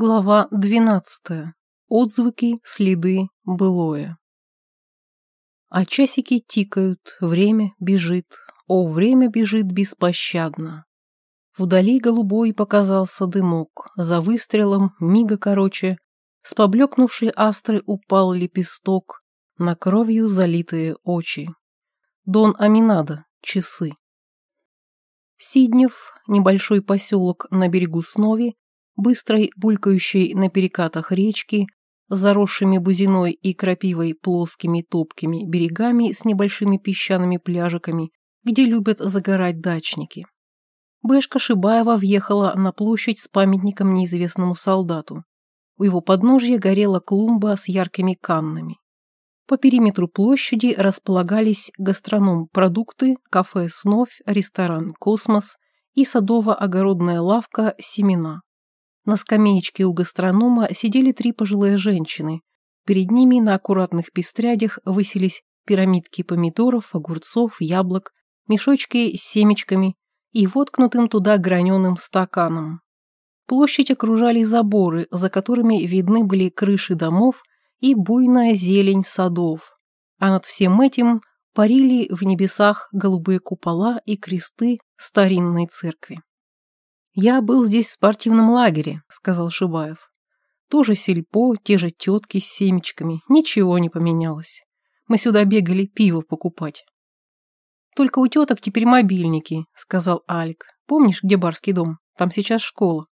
Глава двенадцатая. Отзвуки, следы, былое. А часики тикают, время бежит, о, время бежит беспощадно. Вдали голубой показался дымок, за выстрелом, мига короче, с поблекнувшей астры упал лепесток, на кровью залитые очи. Дон Аминада, часы. Сиднев, небольшой поселок на берегу Снови, быстрой, булькающей на перекатах речки, заросшими бузиной и крапивой плоскими топкими берегами с небольшими песчаными пляжиками, где любят загорать дачники. Бэшка Шибаева въехала на площадь с памятником неизвестному солдату. У его подножья горела клумба с яркими каннами. По периметру площади располагались гастроном «Продукты», кафе «Сновь», ресторан «Космос» и садово-огородная лавка «Семена». На скамеечке у гастронома сидели три пожилые женщины. Перед ними на аккуратных пестрядях высились пирамидки помидоров, огурцов, яблок, мешочки с семечками и воткнутым туда граненым стаканом. Площадь окружали заборы, за которыми видны были крыши домов и буйная зелень садов. А над всем этим парили в небесах голубые купола и кресты старинной церкви. «Я был здесь в спортивном лагере», — сказал Шибаев. «Тоже сельпо, те же тетки с семечками, ничего не поменялось. Мы сюда бегали пиво покупать». «Только у теток теперь мобильники», — сказал Алик. «Помнишь, где барский дом? Там сейчас школа».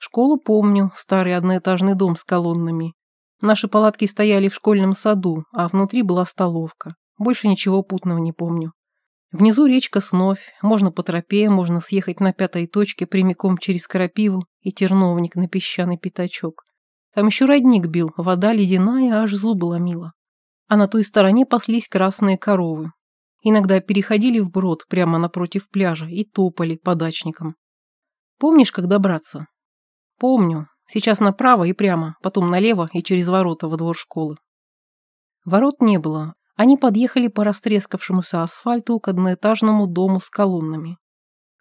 «Школу помню, старый одноэтажный дом с колоннами. Наши палатки стояли в школьном саду, а внутри была столовка. Больше ничего путного не помню. Внизу речка Сновь, можно по тропе, можно съехать на пятой точке прямиком через Крапиву и терновник на песчаный пятачок. Там еще родник бил, вода ледяная, аж зубы ломила. А на той стороне паслись красные коровы. Иногда переходили вброд прямо напротив пляжа и топали по дачникам. Помнишь, как добраться? Помню. Сейчас направо и прямо, потом налево и через ворота во двор школы. Ворот не было, они подъехали по растрескавшемуся асфальту к одноэтажному дому с колоннами.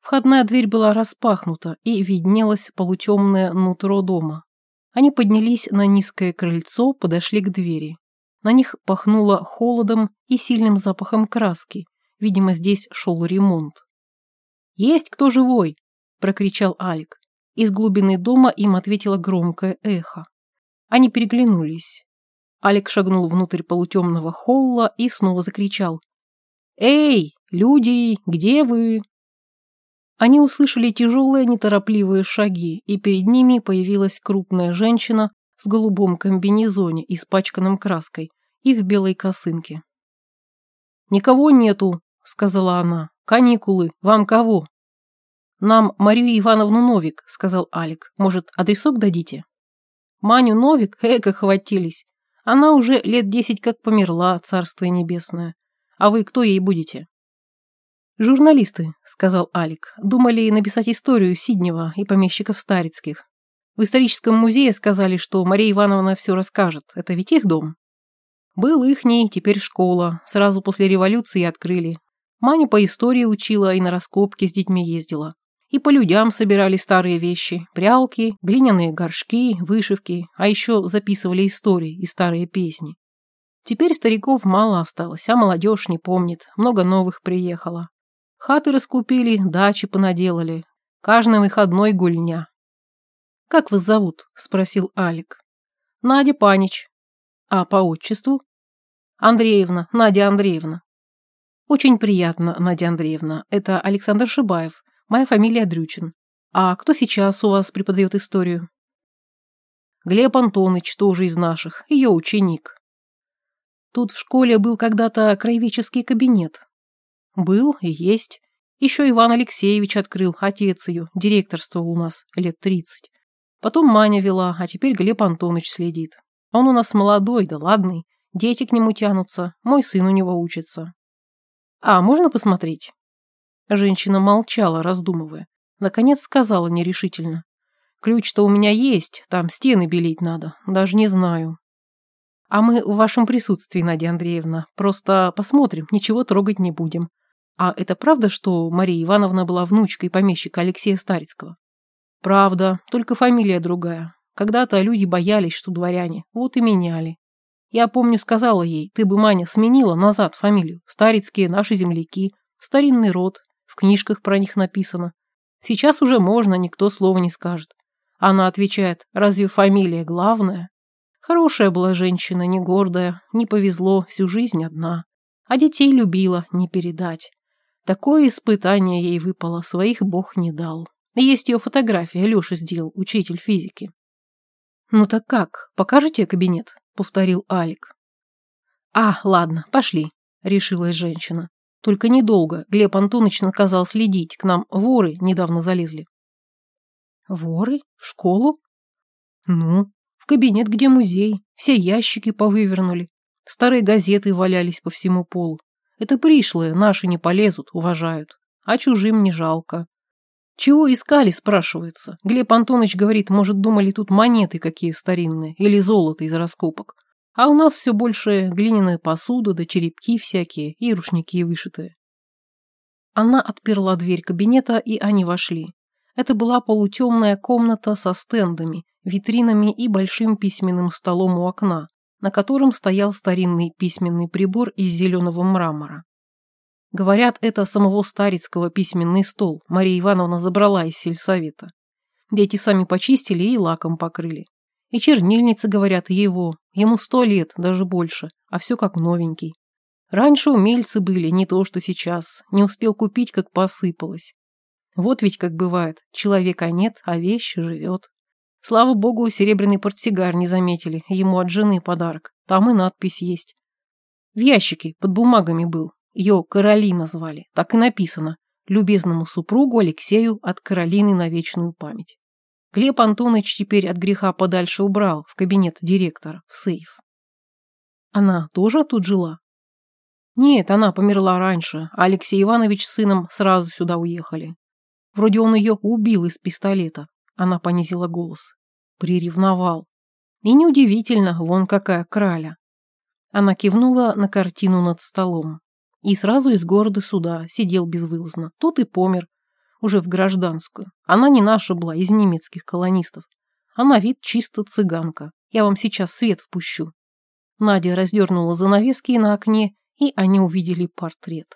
Входная дверь была распахнута, и виднелось полутемное нутро дома. Они поднялись на низкое крыльцо, подошли к двери. На них пахнуло холодом и сильным запахом краски. Видимо, здесь шел ремонт. «Есть кто живой?» – прокричал Алик. Из глубины дома им ответило громкое эхо. Они переглянулись. Алик шагнул внутрь полутемного холла и снова закричал. «Эй, люди, где вы?» Они услышали тяжелые неторопливые шаги, и перед ними появилась крупная женщина в голубом комбинезоне, испачканном краской, и в белой косынке. «Никого нету», — сказала она. «Каникулы. Вам кого?» «Нам Марию Ивановну Новик», — сказал Алик. «Может, адресок дадите?» «Маню Новик? Эко хватились. Она уже лет десять как померла, царствие небесное. А вы кто ей будете? Журналисты, сказал Алик, думали написать историю Сиднева и помещиков Старицких. В историческом музее сказали, что Мария Ивановна все расскажет. Это ведь их дом? Был ихний, теперь школа. Сразу после революции открыли. Маня по истории учила и на раскопки с детьми ездила. И по людям собирали старые вещи, прялки, глиняные горшки, вышивки, а еще записывали истории и старые песни. Теперь стариков мало осталось, а молодежь не помнит, много новых приехало. Хаты раскупили, дачи понаделали. Каждый выходной гульня. «Как вас зовут?» – спросил Алик. «Надя Панич». «А по отчеству?» «Андреевна, Надя Андреевна». «Очень приятно, Надя Андреевна. Это Александр Шибаев, Моя фамилия Дрючин. А кто сейчас у вас преподает историю? Глеб Антонович, тоже из наших, ее ученик. Тут в школе был когда-то краеведческий кабинет. Был и есть. Еще Иван Алексеевич открыл, отец ее, директорствовал у нас лет тридцать. Потом Маня вела, а теперь Глеб Антонович следит. Он у нас молодой, да ладный. Дети к нему тянутся, мой сын у него учится. А, можно посмотреть? Женщина молчала, раздумывая. Наконец сказала нерешительно. «Ключ-то у меня есть, там стены белить надо, даже не знаю». «А мы в вашем присутствии, Надя Андреевна. Просто посмотрим, ничего трогать не будем. А это правда, что Мария Ивановна была внучкой помещика Алексея Старицкого?» «Правда, только фамилия другая. Когда-то люди боялись, что дворяне, вот и меняли. Я помню, сказала ей, ты бы, Маня, сменила назад фамилию. Старицкие наши земляки, старинный род, в книжках про них написано. Сейчас уже можно, никто слова не скажет. Она отвечает, разве фамилия главная? Хорошая была женщина, не гордая, не повезло, всю жизнь одна. А детей любила, не передать. Такое испытание ей выпало, своих бог не дал. Есть ее фотография, Леша сделал, учитель физики. «Ну так как, покажете кабинет?» — повторил Алик. «А, ладно, пошли», — решилась женщина. «Только недолго. Глеб Антонович наказал следить. К нам воры недавно залезли». «Воры? В школу?» «Ну, в кабинет, где музей. Все ящики повывернули. Старые газеты валялись по всему полу. Это пришлые, наши не полезут, уважают. А чужим не жалко. Чего искали, спрашивается. Глеб Антонович говорит, может, думали тут монеты какие старинные или золото из раскопок. А у нас все больше глиняная посуда да черепки всякие и рушники вышитые. Она отперла дверь кабинета, и они вошли. Это была полутемная комната со стендами, витринами и большим письменным столом у окна, на котором стоял старинный письменный прибор из зеленого мрамора. Говорят, это самого Старицкого письменный стол Мария Ивановна забрала из сельсовета. Дети сами почистили и лаком покрыли. И чернильницы, говорят, его. Ему сто лет, даже больше, а все как новенький. Раньше умельцы были, не то что сейчас. Не успел купить, как посыпалось. Вот ведь как бывает, человека нет, а вещь живет. Слава богу, серебряный портсигар не заметили, ему от жены подарок. Там и надпись есть. В ящике под бумагами был. Ее Каролина звали, так и написано. Любезному супругу Алексею от Каролины на вечную память. Глеб Антонович теперь от греха подальше убрал в кабинет директора, в сейф. Она тоже тут жила? Нет, она померла раньше, а Алексей Иванович с сыном сразу сюда уехали. Вроде он ее убил из пистолета. Она понизила голос. Приревновал. И неудивительно, вон какая краля. Она кивнула на картину над столом. И сразу из города сюда сидел безвылазно. Тут и помер. Уже в гражданскую. Она не наша была, из немецких колонистов. Она вид чисто цыганка. Я вам сейчас свет впущу. Надя раздернула занавески на окне, и они увидели портрет.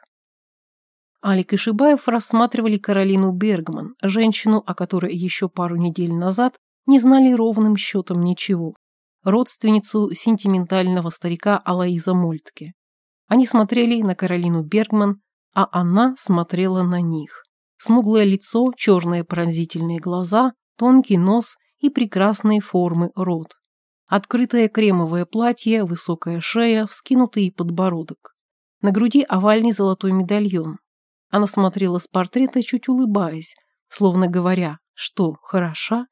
Алик и Шибаев рассматривали Каролину Бергман, женщину, о которой еще пару недель назад не знали ровным счетом ничего, родственницу сентиментального старика Алаиза Мольтке. Они смотрели на Каролину Бергман, а она смотрела на них. Смуглое лицо, черные пронзительные глаза, тонкий нос и прекрасные формы рот. Открытое кремовое платье, высокая шея, вскинутый подбородок. На груди овальный золотой медальон, она смотрела с портрета, чуть улыбаясь, словно говоря, что, хороша?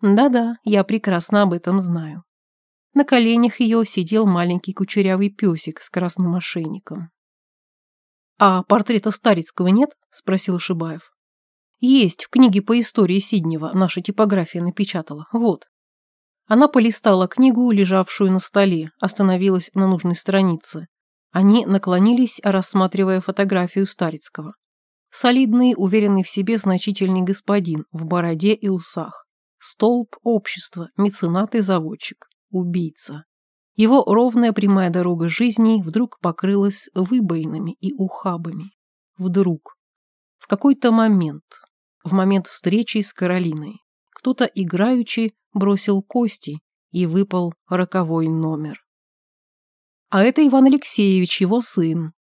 Да-да, я прекрасно об этом знаю. На коленях ее сидел маленький кучерявый песик с красным ошейником. «А портрета Старицкого нет?» – спросил Шибаев. «Есть, в книге по истории Сиднева наша типография напечатала. Вот». Она полистала книгу, лежавшую на столе, остановилась на нужной странице. Они наклонились, рассматривая фотографию Старицкого. Солидный, уверенный в себе значительный господин в бороде и усах. Столб общества, меценат и заводчик. Убийца. Его ровная прямая дорога жизни вдруг покрылась выбоинами и ухабами. Вдруг. В какой-то момент. В момент встречи с Каролиной. Кто-то играючи бросил кости и выпал роковой номер. А это Иван Алексеевич, его сын,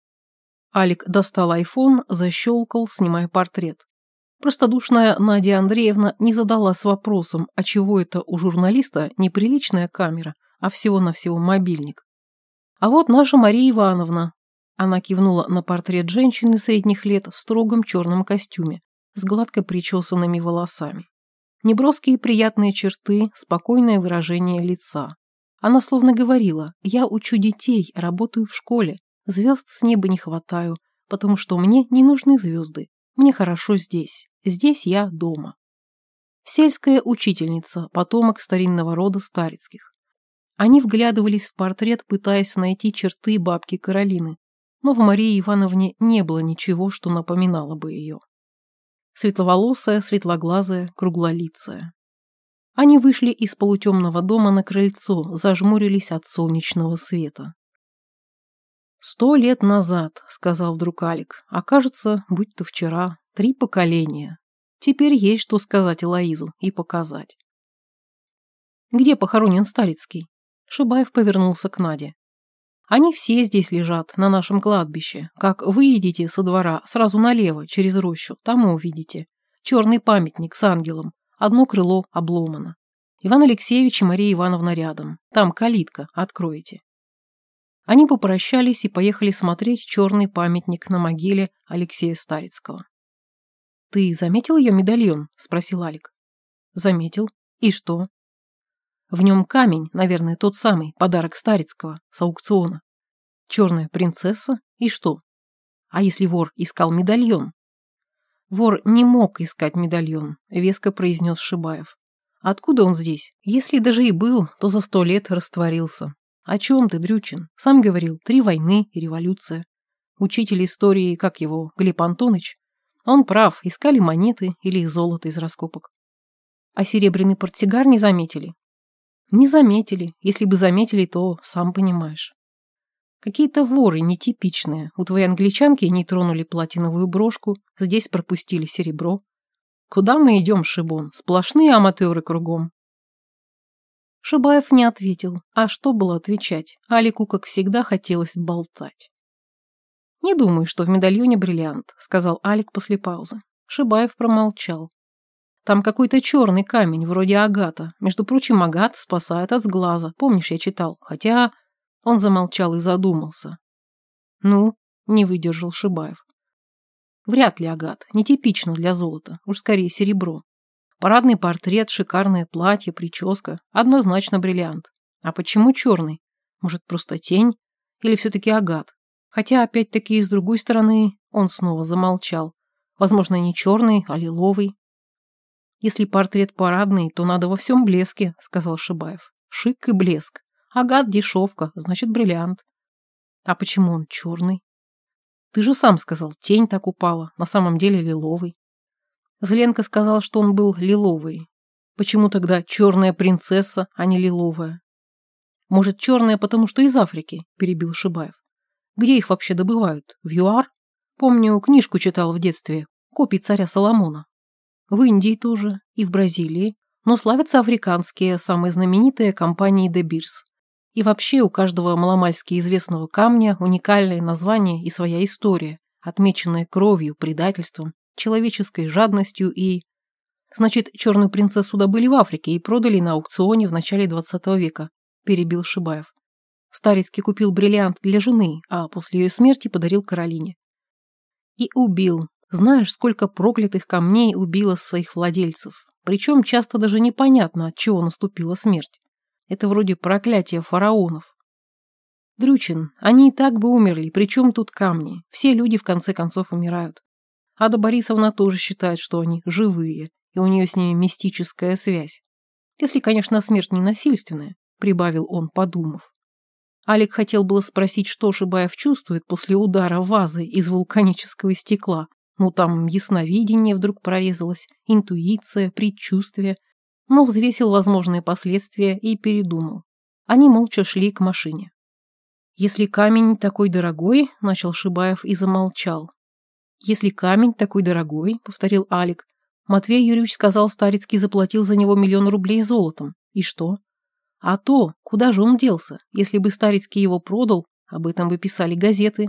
Алик достал айфон, защелкал, снимая портрет. Простодушная Надя Андреевна не задалась вопросом, а чего это у журналиста неприличная камера, а всего-навсего мобильник. А вот наша Мария Ивановна. Она кивнула на портрет женщины средних лет в строгом черном костюме, с гладко причесанными волосами. Неброские приятные черты, спокойное выражение лица. Она словно говорила, я учу детей, работаю в школе, Звезд с неба не хватаю, потому что мне не нужны звезды. Мне хорошо здесь. Здесь я дома. Сельская учительница, потомок старинного рода Старицких. Они вглядывались в портрет, пытаясь найти черты бабки Каролины, но в Марии Ивановне не было ничего, что напоминало бы ее. Светловолосая, светлоглазая, круглолицая. Они вышли из полутемного дома на крыльцо, зажмурились от солнечного света. «Сто лет назад», — сказал вдруг Алик, — «а кажется, будь то вчера, три поколения. Теперь есть что сказать Элоизу и показать». «Где похоронен Старицкий?» Шибаев повернулся к Наде. «Они все здесь лежат, на нашем кладбище. Как выйдете со двора, сразу налево, через рощу, там и увидите. Черный памятник с ангелом. Одно крыло обломано. Иван Алексеевич и Мария Ивановна рядом. Там калитка, откроете». Они попрощались и поехали смотреть черный памятник на могиле Алексея Старицкого. «Ты заметил ее медальон?» – спросил Алик. «Заметил. И что?» В нем камень, наверное, тот самый, подарок Старицкого, с аукциона. Черная принцесса и что? А если вор искал медальон? Вор не мог искать медальон, веско произнес Шибаев. Откуда он здесь? Если даже и был, то за сто лет растворился. О чем ты, Дрючин? Сам говорил, три войны и революция. Учитель истории, как его, Глеб Антонович? Он прав, искали монеты или золото из раскопок. А серебряный портсигар не заметили. Не заметили. Если бы заметили, то сам понимаешь. Какие-то воры нетипичные. У твоей англичанки не тронули платиновую брошку, здесь пропустили серебро. Куда мы идем, Шибон? Сплошные аматеры кругом. Шибаев не ответил. А что было отвечать? Алику, как всегда, хотелось болтать. «Не думаю, что в медальоне бриллиант», — сказал Алик после паузы. Шибаев промолчал. Там какой-то черный камень, вроде агата. Между прочим, агат спасает от сглаза. Помнишь, я читал? Хотя... Он замолчал и задумался. Ну, не выдержал Шибаев. Вряд ли агат. Нетипично для золота. Уж скорее серебро. Парадный портрет, шикарное платье, прическа. Однозначно бриллиант. А почему черный? Может, просто тень? Или все-таки агат? Хотя, опять-таки, с другой стороны, он снова замолчал. Возможно, не черный, а лиловый. Если портрет парадный, то надо во всем блеске, сказал Шибаев. Шик и блеск. Агат дешевка, значит бриллиант. А почему он черный? Ты же сам сказал, тень так упала, на самом деле лиловый. Зеленко сказал, что он был лиловый. Почему тогда черная принцесса, а не лиловая? Может, черная, потому что из Африки, перебил Шибаев. Где их вообще добывают? В ЮАР? Помню, книжку читал в детстве. Копий царя Соломона. В Индии тоже и в Бразилии, но славятся африканские, самые знаменитые компании De Beers. И вообще у каждого маломальски известного камня уникальное название и своя история, отмеченная кровью, предательством, человеческой жадностью и... Значит, черную принцессу добыли в Африке и продали на аукционе в начале 20 века, перебил Шибаев. Старицкий купил бриллиант для жены, а после ее смерти подарил Каролине. И убил, знаешь, сколько проклятых камней убило своих владельцев. Причем часто даже непонятно, от чего наступила смерть. Это вроде проклятия фараонов. Дрючин, они и так бы умерли, причем тут камни. Все люди в конце концов умирают. Ада Борисовна тоже считает, что они живые, и у нее с ними мистическая связь. Если, конечно, смерть не насильственная, прибавил он, подумав. Алик хотел было спросить, что Шибаев чувствует после удара вазой из вулканического стекла, ну, там ясновидение вдруг прорезалось, интуиция, предчувствие. Но взвесил возможные последствия и передумал. Они молча шли к машине. «Если камень такой дорогой», — начал Шибаев и замолчал. «Если камень такой дорогой», — повторил Алик, Матвей Юрьевич сказал, Старицкий заплатил за него миллион рублей золотом. И что? А то, куда же он делся? Если бы Старицкий его продал, об этом бы писали газеты,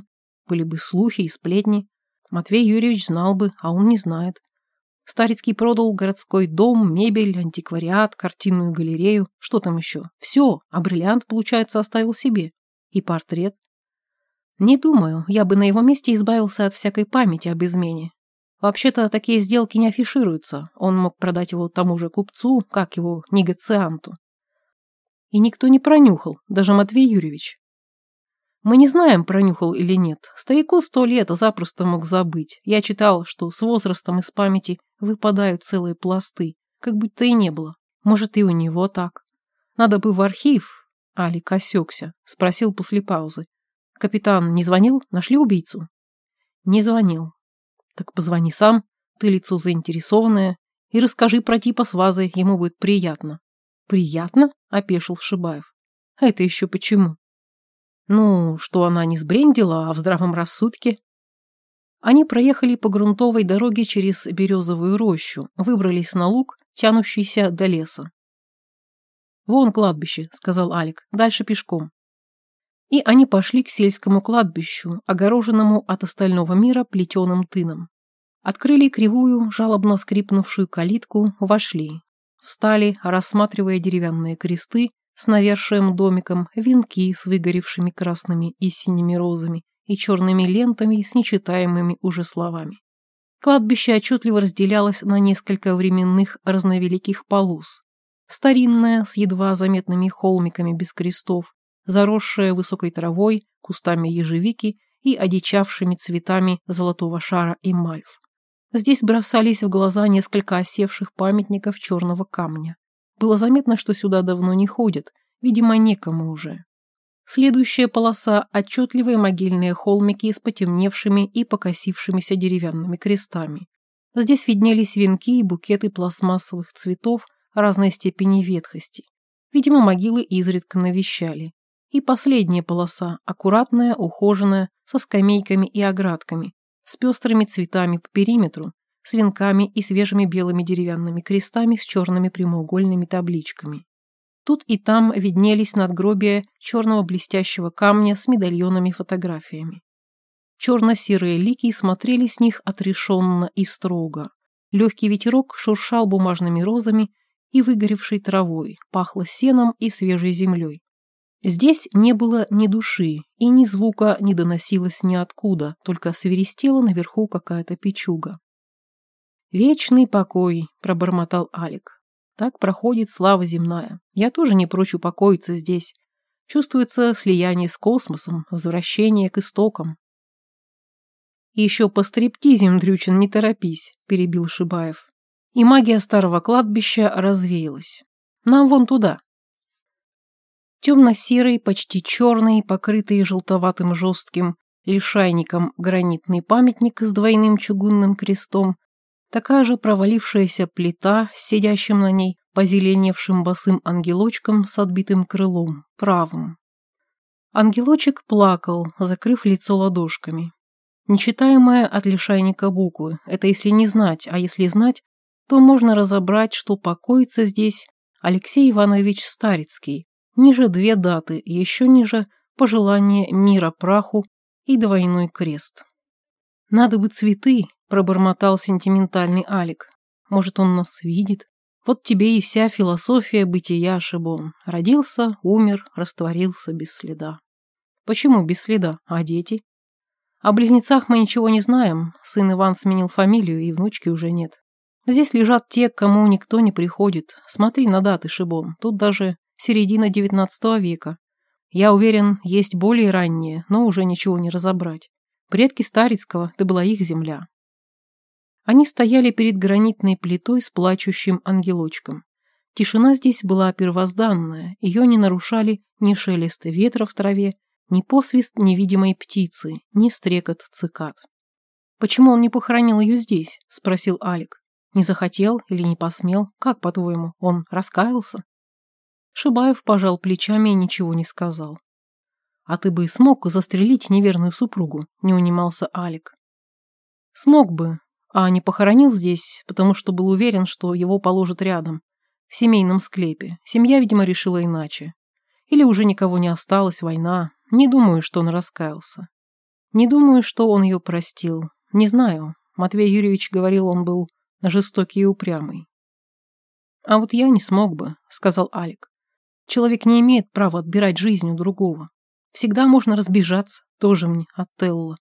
были бы слухи и сплетни. Матвей Юрьевич знал бы, а он не знает. Старицкий продал городской дом, мебель, антиквариат, картинную галерею. Что там еще? Все, а бриллиант, получается, оставил себе. И портрет. Не думаю, я бы на его месте избавился от всякой памяти об измене. Вообще-то такие сделки не афишируются. Он мог продать его тому же купцу, как его, негацианту. И никто не пронюхал, даже Матвей Юрьевич. Мы не знаем, пронюхал или нет. Старику сто лет запросто мог забыть. Я читал, что с возрастом из памяти выпадают целые пласты, как будто и не было. Может, и у него так. Надо бы в архив. Алик осекся, спросил после паузы. Капитан не звонил? Нашли убийцу? Не звонил. Так позвони сам. Ты лицо заинтересованное. И расскажи про типа с вазой, ему будет приятно. Приятно? Опешил Шибаев. Это еще почему? Ну, что она не сбрендила, а в здравом рассудке. Они проехали по грунтовой дороге через березовую рощу, выбрались на луг, тянущийся до леса. «Вон кладбище», — сказал Алик, — «дальше пешком». И они пошли к сельскому кладбищу, огороженному от остального мира плетеным тыном. Открыли кривую, жалобно скрипнувшую калитку, вошли. Встали, рассматривая деревянные кресты с навершием домиком, венки с выгоревшими красными и синими розами и черными лентами с нечитаемыми уже словами. Кладбище отчетливо разделялось на несколько временных разновеликих полос. Старинное, с едва заметными холмиками без крестов, заросшее высокой травой, кустами ежевики и одичавшими цветами золотого шара и мальв. Здесь бросались в глаза несколько осевших памятников черного камня. Было заметно, что сюда давно не ходят, видимо, некому уже. Следующая полоса – отчетливые могильные холмики с потемневшими и покосившимися деревянными крестами. Здесь виднелись венки и букеты пластмассовых цветов разной степени ветхости. Видимо, могилы изредка навещали. И последняя полоса – аккуратная, ухоженная, со скамейками и оградками, с пестрыми цветами по периметру, с венками и свежими белыми деревянными крестами с черными прямоугольными табличками. Тут и там виднелись надгробия черного блестящего камня с медальонами-фотографиями. Черно-серые лики смотрели с них отрешенно и строго. Легкий ветерок шуршал бумажными розами и выгоревшей травой, пахло сеном и свежей землей. Здесь не было ни души, и ни звука не доносилось ниоткуда, только свиристела наверху какая-то печуга. «Вечный покой», — пробормотал Алик. «Так проходит слава земная. Я тоже не прочь упокоиться здесь. Чувствуется слияние с космосом, возвращение к истокам». «Еще по стриптизим, Дрючин, не торопись», — перебил Шибаев. И магия старого кладбища развеялась. «Нам вон туда». Темно-серый, почти черный, покрытый желтоватым жестким лишайником гранитный памятник с двойным чугунным крестом Такая же провалившаяся плита сидящим на ней позеленевшим босым ангелочком с отбитым крылом, правым. Ангелочек плакал, закрыв лицо ладошками. Нечитаемая от лишайника буквы. Это если не знать, а если знать, то можно разобрать, что покоится здесь Алексей Иванович Старицкий. Ниже две даты, еще ниже пожелание мира праху и двойной крест. Надо бы цветы, пробормотал сентиментальный Алик. Может, он нас видит? Вот тебе и вся философия бытия, Шибон. Родился, умер, растворился без следа. Почему без следа? А дети? О близнецах мы ничего не знаем. Сын Иван сменил фамилию, и внучки уже нет. Здесь лежат те, к кому никто не приходит. Смотри на даты, Шибон. Тут даже середина девятнадцатого века. Я уверен, есть более ранние, но уже ничего не разобрать. Предки Старицкого, это была их земля. Они стояли перед гранитной плитой с плачущим ангелочком. Тишина здесь была первозданная, ее не нарушали ни шелест ветра в траве, ни посвист невидимой птицы, ни стрекот цикад. «Почему он не похоронил ее здесь?» – спросил Алик. «Не захотел или не посмел? Как, по-твоему, он раскаялся?» Шибаев пожал плечами и ничего не сказал. «А ты бы смог застрелить неверную супругу?» – не унимался Алик. «Смог бы, а не похоронил здесь, потому что был уверен, что его положат рядом, в семейном склепе. Семья, видимо, решила иначе. Или уже никого не осталось, война. Не думаю, что он раскаялся. Не думаю, что он ее простил. Не знаю. Матвей Юрьевич говорил, он был жестокий и упрямый. «А вот я не смог бы», — сказал Алик. «Человек не имеет права отбирать жизнь у другого. Всегда можно разбежаться, тоже мне, от Телла.